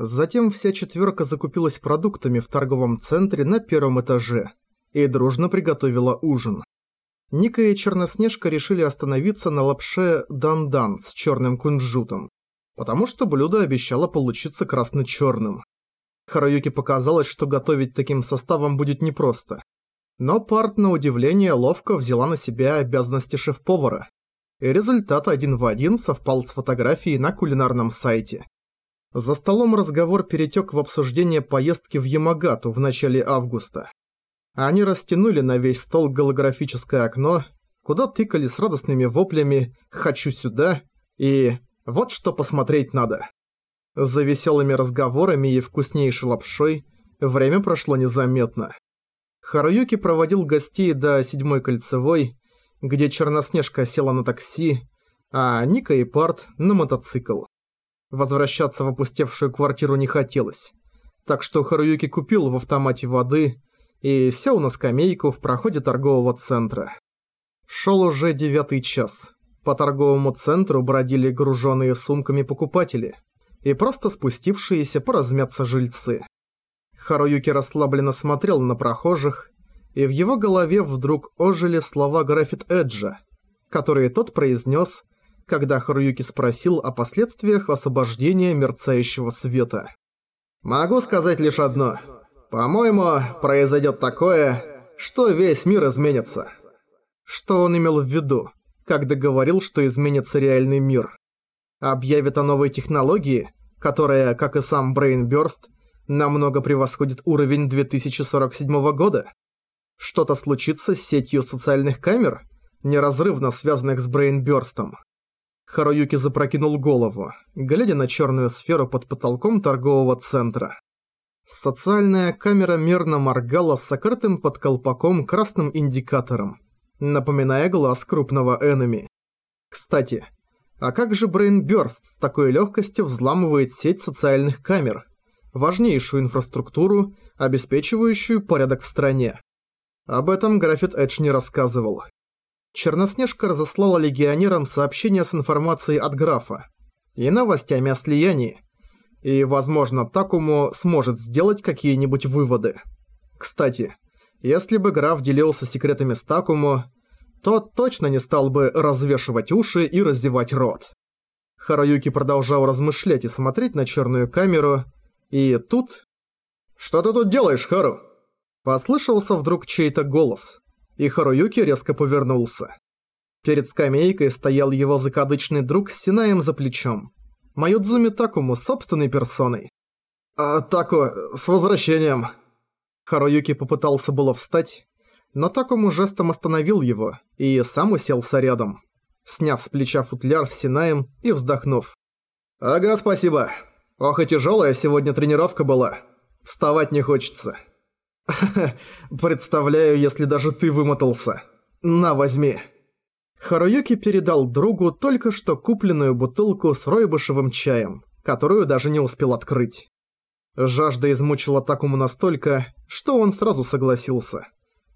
Затем вся четверка закупилась продуктами в торговом центре на первом этаже и дружно приготовила ужин. Ника и Черноснежка решили остановиться на лапше дан-дан с черным кунжутом, потому что блюдо обещало получиться красно-черным. Хараюке показалось, что готовить таким составом будет непросто. Но Парт, на удивление, ловко взяла на себя обязанности шеф-повара. И результат один в один совпал с фотографией на кулинарном сайте. За столом разговор перетек в обсуждение поездки в Ямагату в начале августа. Они растянули на весь стол голографическое окно, куда тыкали с радостными воплями «хочу сюда» и «вот что посмотреть надо». За веселыми разговорами и вкуснейшей лапшой время прошло незаметно. Харуюки проводил гостей до седьмой кольцевой, где Черноснежка села на такси, а Ника и Парт на мотоцикл. Возвращаться в опустевшую квартиру не хотелось, так что Харуюки купил в автомате воды и сел на скамейку в проходе торгового центра. Шел уже девятый час. По торговому центру бродили груженные сумками покупатели и просто спустившиеся поразмяться жильцы. Харуюки расслабленно смотрел на прохожих, и в его голове вдруг ожили слова Графит Эджа, которые тот произнес, когда Харуюки спросил о последствиях освобождения мерцающего света. «Могу сказать лишь одно. По-моему, произойдет такое, что весь мир изменится». Что он имел в виду, когда говорил, что изменится реальный мир? Объявит о новой технологии, которая, как и сам Брейнбёрст, намного превосходит уровень 2047 года? Что-то случится с сетью социальных камер, неразрывно связанных с Брейнбёрстом? Харуюки запрокинул голову, глядя на черную сферу под потолком торгового центра. Социальная камера мерно моргала с сокрытым под колпаком красным индикатором, напоминая глаз крупного энеми. Кстати, а как же Брейнбёрст с такой легкостью взламывает сеть социальных камер, важнейшую инфраструктуру, обеспечивающую порядок в стране? Об этом Графит Эдж не рассказывал. Черноснежка разослала легионерам сообщение с информацией от графа и новостями о слиянии, и, возможно, Такому сможет сделать какие-нибудь выводы. Кстати, если бы граф делился секретами с Такому, то точно не стал бы развешивать уши и раздевать рот. Хараюки продолжал размышлять и смотреть на черную камеру, и тут... «Что ты тут делаешь, Хару?» Послышался вдруг чей-то голос, и Харуюки резко повернулся. Перед скамейкой стоял его закадычный друг с Синаем за плечом. Майодзуми Такому собственной персоной. «А, Тако, с возвращением!» Харуюки попытался было встать, но Такому жестом остановил его и сам уселся рядом, сняв с плеча футляр с Синаем и вздохнув. «Ага, спасибо. Ох и тяжелая сегодня тренировка была. Вставать не хочется». представляю, если даже ты вымотался. На, возьми». Харуюки передал другу только что купленную бутылку с ройбушевым чаем, которую даже не успел открыть. Жажда измучила Такому настолько, что он сразу согласился.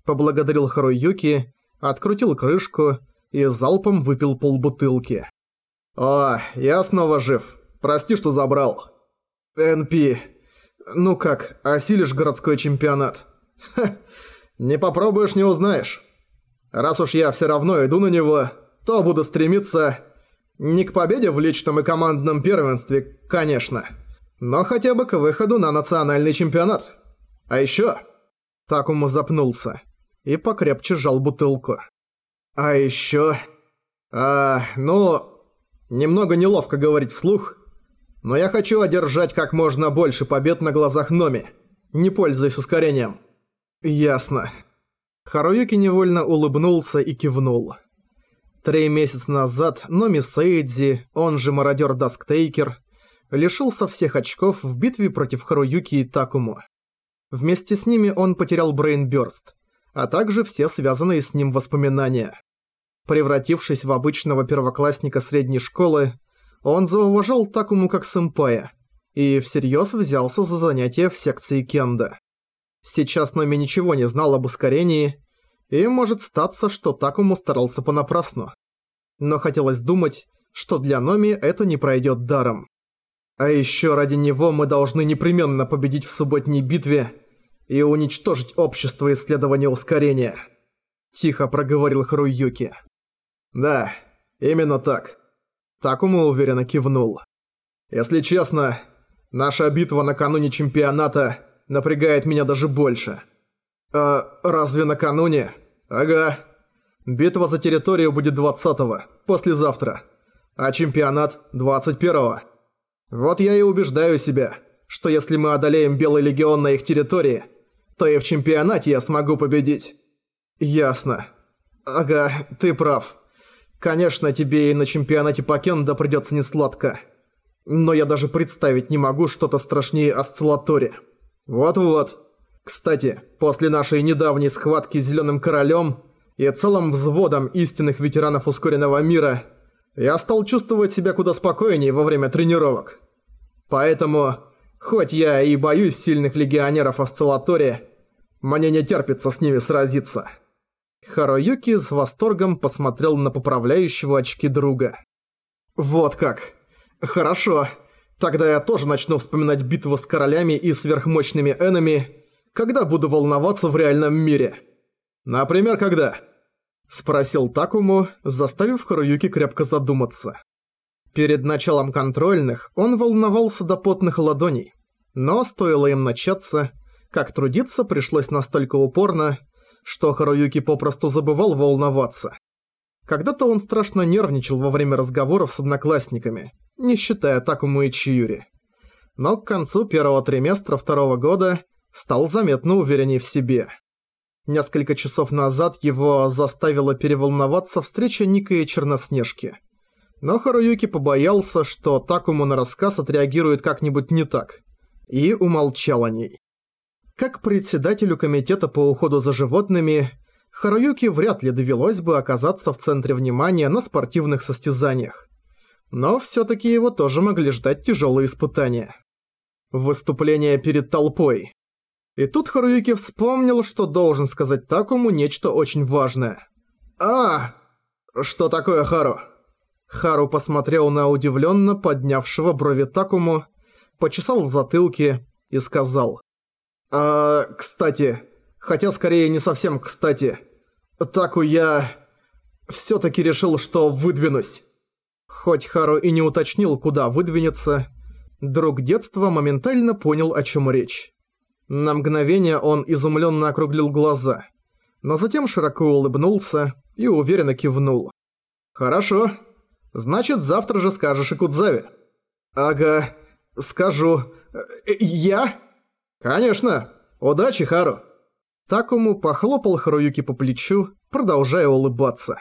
Поблагодарил Харуюки, открутил крышку и залпом выпил полбутылки. «О, я снова жив. Прости, что забрал». «НП, ну как, осилишь городской чемпионат?» «Ха, не попробуешь, не узнаешь». Раз уж я все равно иду на него, то буду стремиться не к победе в личном и командном первенстве, конечно, но хотя бы к выходу на национальный чемпионат. А еще Такуму запнулся и покрепче сжал бутылку. А еще... А, ну... Немного неловко говорить вслух, но я хочу одержать как можно больше побед на глазах Номи, не пользуясь ускорением. Ясно. Харуюки невольно улыбнулся и кивнул. Три месяца назад Номи Сейдзи, он же мародер Дасктейкер, лишился всех очков в битве против Харуюки и Такому. Вместе с ними он потерял Брейнбёрст, а также все связанные с ним воспоминания. Превратившись в обычного первоклассника средней школы, он зауважал Такому как сэмпая и всерьез взялся за занятия в секции кенда. Сейчас Номи ничего не знал об ускорении, и может статься, что Такому старался понапрасну. Но хотелось думать, что для Номи это не пройдет даром. А еще ради него мы должны непременно победить в субботней битве и уничтожить общество исследования ускорения. Тихо проговорил Харуюки. Да, именно так. Такому уверенно кивнул. Если честно, наша битва накануне чемпионата напрягает меня даже больше. А разве накануне? Ага. Битва за территорию будет 20-го, послезавтра. А чемпионат 21-го. Вот я и убеждаю себя, что если мы одолеем Белый Легион на их территории, то и в чемпионате я смогу победить. Ясно. Ага, ты прав. Конечно, тебе и на чемпионате по кендо придётся несладко. Но я даже представить не могу что-то страшнее осциллатори. Вот-вот. Кстати, после нашей недавней схватки с Зелёным Королем и целым взводом истинных ветеранов ускоренного мира, я стал чувствовать себя куда спокойнее во время тренировок. Поэтому, хоть я и боюсь сильных легионеров Осциллатори, мне не терпится с ними сразиться». Харуюки с восторгом посмотрел на поправляющего очки друга. «Вот как. Хорошо. Тогда я тоже начну вспоминать битву с королями и сверхмощными энами, когда буду волноваться в реальном мире. Например, когда?» Спросил Такому, заставив Харуюки крепко задуматься. Перед началом контрольных он волновался до потных ладоней. Но стоило им начаться, как трудиться пришлось настолько упорно, что Харуюки попросту забывал волноваться. Когда-то он страшно нервничал во время разговоров с одноклассниками, не считая Такому и Чиюри. Но к концу первого триместра второго года стал заметно уверенней в себе. Несколько часов назад его заставила переволноваться встреча Ника и Черноснежки – но Харуюки побоялся, что Такому на рассказ отреагирует как-нибудь не так, и умолчал о ней. Как председателю комитета по уходу за животными, Харуюки вряд ли довелось бы оказаться в центре внимания на спортивных состязаниях. Но всё-таки его тоже могли ждать тяжёлые испытания. Выступление перед толпой. И тут Харуюки вспомнил, что должен сказать Такому нечто очень важное. «А, что такое, Хару?» Хару посмотрел на удивленно поднявшего брови Такому, почесал в затылке и сказал. «А, кстати, хотя скорее не совсем кстати, Таку я всё-таки решил, что выдвинусь». Хоть Хару и не уточнил, куда выдвинется, друг детства моментально понял, о чём речь. На мгновение он изумлённо округлил глаза, но затем широко улыбнулся и уверенно кивнул. «Хорошо, Значит, завтра же скажешь и Кудзаве. Ага, скажу. Э, я? Конечно. Удачи, Хару. Такому похлопал Харуюки по плечу, продолжая улыбаться.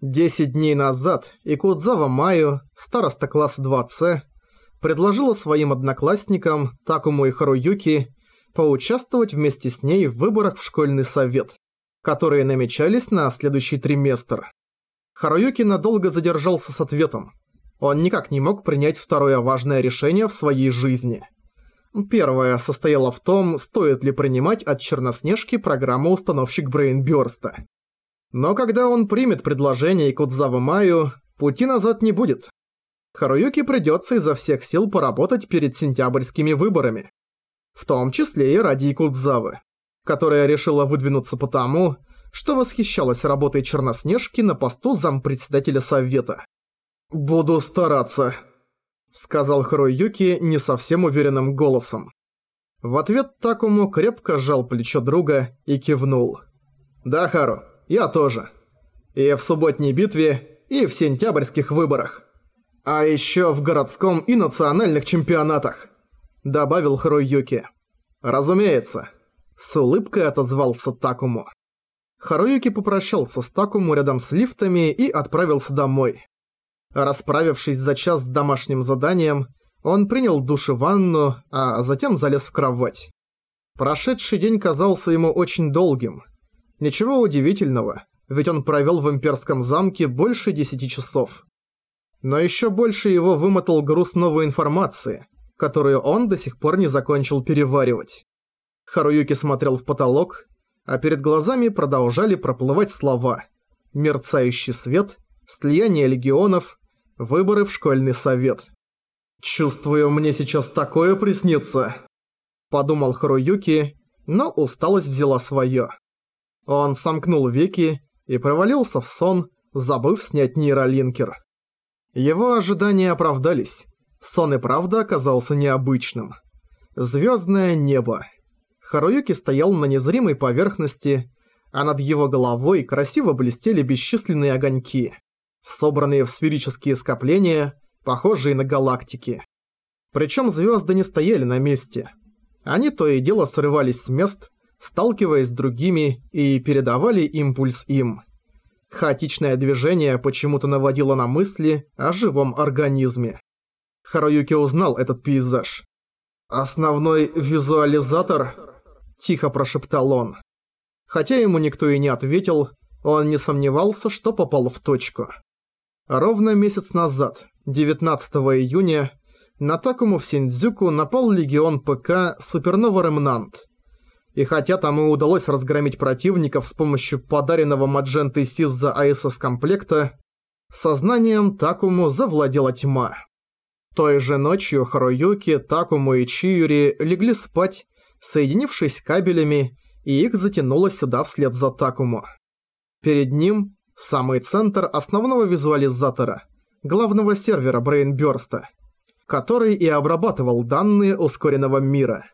Десять дней назад Икудзава Маю, староста класса 2С, предложила своим одноклассникам, Такому и Харуюки, поучаствовать вместе с ней в выборах в школьный совет, которые намечались на следующий триместр. Харуюки надолго задержался с ответом. Он никак не мог принять второе важное решение в своей жизни. Первое состояло в том, стоит ли принимать от Черноснежки программу установщик Брейнбёрста. Но когда он примет предложение Кудзавы Маю, пути назад не будет. Харуюки придется изо всех сил поработать перед сентябрьскими выборами. В том числе и ради Кудзавы, которая решила выдвинуться потому, что восхищалась работой Черноснежки на посту зампредседателя совета. «Буду стараться», — сказал Харуюки не совсем уверенным голосом. В ответ Такому крепко сжал плечо друга и кивнул. «Да, Хару, я тоже. И в субботней битве, и в сентябрьских выборах. А еще в городском и национальных чемпионатах», — добавил Харуюки. «Разумеется», — с улыбкой отозвался Такому. Харуюки попрощался с Такому рядом с лифтами и отправился домой. Расправившись за час с домашним заданием, он принял душ и ванну, а затем залез в кровать. Прошедший день казался ему очень долгим. Ничего удивительного, ведь он провел в имперском замке больше десяти часов. Но еще больше его вымотал груз новой информации, которую он до сих пор не закончил переваривать. Харуюки смотрел в потолок, а перед глазами продолжали проплывать слова «мерцающий свет», «слияние легионов», «выборы в школьный совет». «Чувствую, мне сейчас такое приснится», – подумал Харуюки, но усталость взяла свое. Он сомкнул веки и провалился в сон, забыв снять нейролинкер. Его ожидания оправдались. Сон и правда оказался необычным. Звездное небо. Харуюки стоял на незримой поверхности, а над его головой красиво блестели бесчисленные огоньки, собранные в сферические скопления, похожие на галактики. Причем звезды не стояли на месте. Они то и дело срывались с мест, сталкиваясь с другими и передавали импульс им. Хаотичное движение почему-то наводило на мысли о живом организме. Харуюки узнал этот пейзаж. «Основной визуализатор?» – тихо прошептал он. Хотя ему никто и не ответил, он не сомневался, что попал в точку. Ровно месяц назад, 19 июня, на Такому в Синдзюку напал легион ПК Супернова Ремнант. И хотя тому удалось разгромить противников с помощью подаренного Маджентой Сизза АСС комплекта, сознанием Такому завладела тьма. Той же ночью Харуюки, Такому и Чиюри легли спать, соединившись кабелями, и их затянуло сюда вслед за Такому. Перед ним самый центр основного визуализатора, главного сервера Брейнбёрста, который и обрабатывал данные ускоренного мира.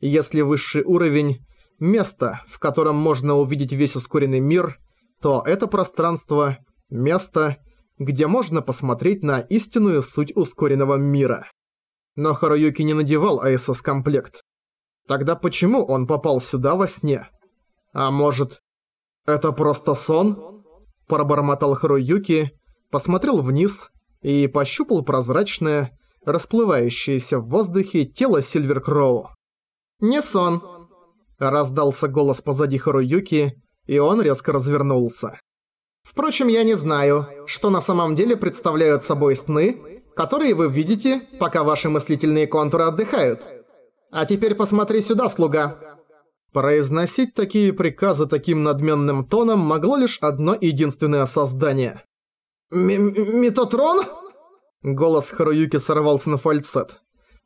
Если высший уровень – место, в котором можно увидеть весь ускоренный мир, то это пространство – место, где можно посмотреть на истинную суть ускоренного мира. Но Харуюки не надевал АСС-комплект. Тогда почему он попал сюда во сне? А может, это просто сон? Пробормотал Харуюки, посмотрел вниз и пощупал прозрачное, расплывающееся в воздухе тело Сильвер Кроу. «Не сон!» Раздался голос позади Харуюки, и он резко развернулся. Впрочем, я не знаю, что на самом деле представляют собой сны, которые вы видите, пока ваши мыслительные контуры отдыхают. А теперь посмотри сюда, слуга. Произносить такие приказы таким надменным тоном могло лишь одно единственное создание. «Метатрон?» Голос Харуюки сорвался на фальцет.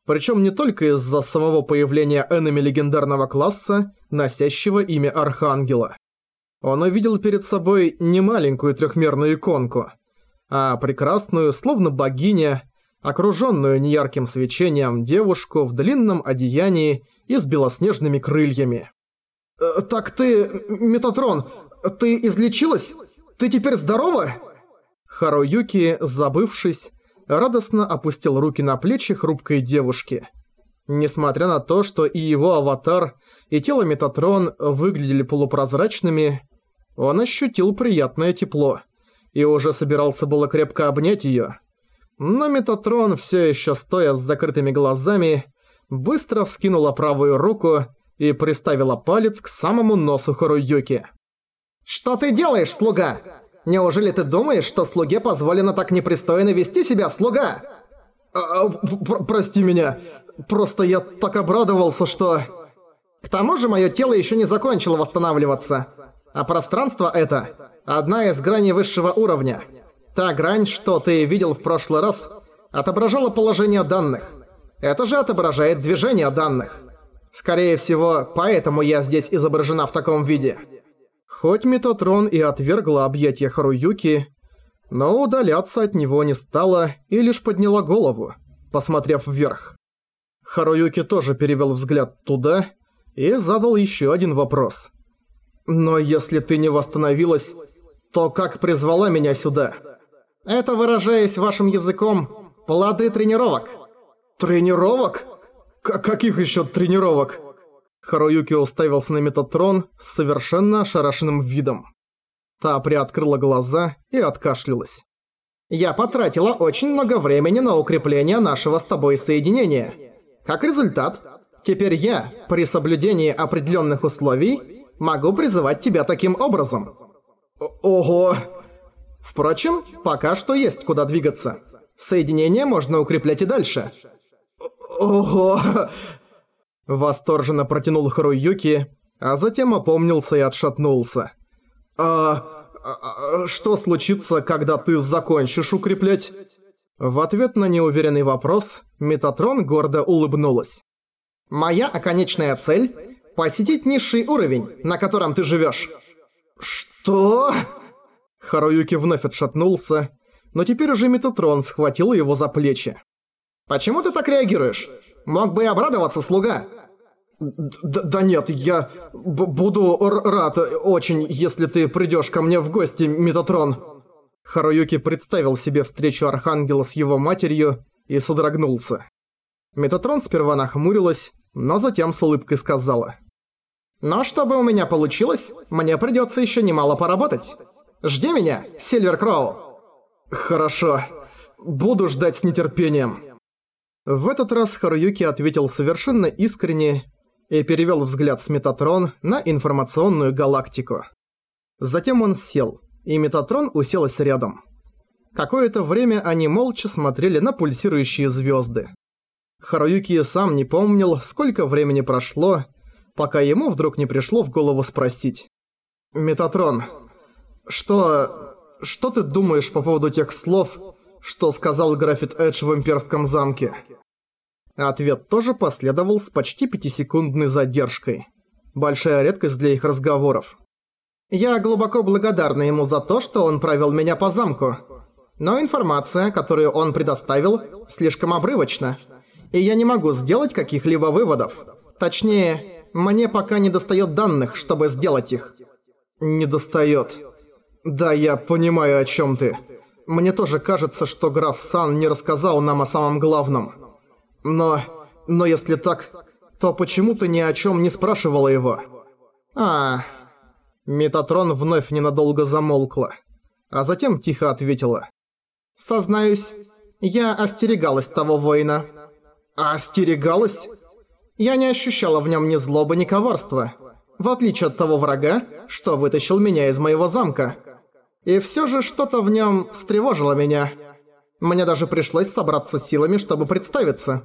Причем не только из-за самого появления энеми легендарного класса, носящего имя Архангела. Он увидел перед собой не маленькую трехмерную иконку, а прекрасную, словно богиня, окруженную неярким свечением девушку в длинном одеянии и с белоснежными крыльями. «Э, «Так ты, Метатрон, ты излечилась? Ты теперь здорова?» Харуюки, забывшись, радостно опустил руки на плечи хрупкой девушки. Несмотря на то, что и его аватар, и тело Метатрон выглядели полупрозрачными, он ощутил приятное тепло и уже собирался было крепко обнять её. Но Метатрон, всё ещё стоя с закрытыми глазами, быстро вскинула правую руку и приставила палец к самому носу Харуюки. «Что ты делаешь, слуга?» Неужели ты думаешь, что слуге позволено так непристойно вести себя, слуга? А, пр прости меня. Просто я так обрадовался, что... К тому же мое тело еще не закончило восстанавливаться. А пространство это – одна из граней высшего уровня. Та грань, что ты видел в прошлый раз, отображала положение данных. Это же отображает движение данных. Скорее всего, поэтому я здесь изображена в таком виде. Хоть Метатрон и отвергла объятия Харуюки, но удаляться от него не стала и лишь подняла голову, посмотрев вверх. Харуюки тоже перевел взгляд туда и задал еще один вопрос. «Но если ты не восстановилась, то как призвала меня сюда?» «Это, выражаясь вашим языком, плоды тренировок». «Тренировок? К каких еще тренировок?» Харуюки уставился на Метатрон с совершенно ошарашенным видом. Та приоткрыла глаза и откашлялась. «Я потратила очень много времени на укрепление нашего с тобой соединения. Как результат, теперь я, при соблюдении определенных условий, могу призывать тебя таким образом». «Ого!» Впрочем, пока что есть куда двигаться. Соединение можно укреплять и дальше. «Ого!» Восторженно протянул Харуюки, а затем опомнился и отшатнулся. «А, а, а что случится, когда ты закончишь укреплять?» В ответ на неуверенный вопрос Метатрон гордо улыбнулась. «Моя оконечная цель – посетить низший уровень, на котором ты живёшь». «Что?» Харуюки вновь отшатнулся, но теперь уже Метатрон схватил его за плечи. «Почему ты так реагируешь? Мог бы и обрадоваться, слуга!» Д «Да нет, я буду рад очень, если ты придёшь ко мне в гости, Метатрон!» Харуюки представил себе встречу Архангела с его матерью и содрогнулся. Метатрон сперва нахмурилась, но затем с улыбкой сказала. «Но чтобы у меня получилось, мне придётся ещё немало поработать. Жди меня, Сильвер Кроу!» «Хорошо. Буду ждать с нетерпением». В этот раз Харуюки ответил совершенно искренне и перевёл взгляд с Метатрон на информационную галактику. Затем он сел, и Метатрон уселась рядом. Какое-то время они молча смотрели на пульсирующие звезды. Харуюки сам не помнил, сколько времени прошло, пока ему вдруг не пришло в голову спросить. «Метатрон, что... что ты думаешь по поводу тех слов, что сказал Графит Эдж в Имперском замке?» Ответ тоже последовал с почти пятисекундной задержкой. Большая редкость для их разговоров. Я глубоко благодарна ему за то, что он провел меня по замку. Но информация, которую он предоставил, слишком обрывочна. И я не могу сделать каких-либо выводов. Точнее, мне пока не достает данных, чтобы сделать их. Не достает. Да, я понимаю, о чем ты. Мне тоже кажется, что граф Сан не рассказал нам о самом главном. Но... но если так, то почему ты ни о чем не спрашивала его? А, Метатрон вновь ненадолго замолкла, а затем тихо ответила. «Сознаюсь, я остерегалась того воина». «Остерегалась?» Я не ощущала в нем ни злобы, ни коварства, в отличие от того врага, что вытащил меня из моего замка. И все же что-то в нем встревожило меня. Мне даже пришлось собраться силами, чтобы представиться.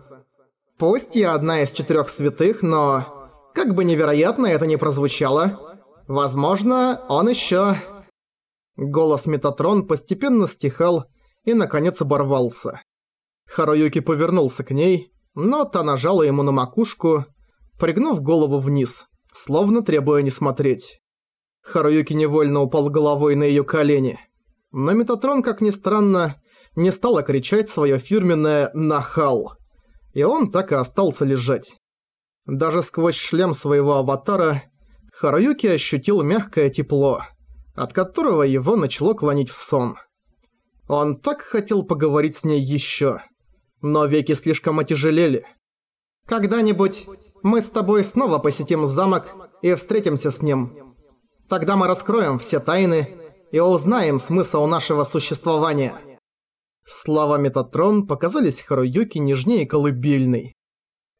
Пусть я одна из четырех святых, но... Как бы невероятно это ни прозвучало, Возможно, он ещё...» Голос Метатрон постепенно стихал и, наконец, оборвался. Харуюки повернулся к ней, но та нажала ему на макушку, пригнув голову вниз, словно требуя не смотреть. Харуюки невольно упал головой на её колени. Но Метатрон, как ни странно, не стала кричать своё фирменное «нахал». И он так и остался лежать. Даже сквозь шлем своего аватара Харуюки ощутил мягкое тепло, от которого его начало клонить в сон. Он так хотел поговорить с ней еще, но веки слишком отяжелели. «Когда-нибудь мы с тобой снова посетим замок и встретимся с ним. Тогда мы раскроем все тайны и узнаем смысл нашего существования». Слова Метатрон показались Харуюки нежнее колыбельной.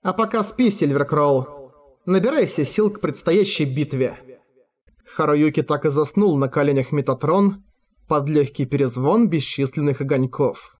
«А пока спи, Сильверкроу. Набирайся сил к предстоящей битве». Харуюки так и заснул на коленях Метатрон под легкий перезвон бесчисленных огоньков.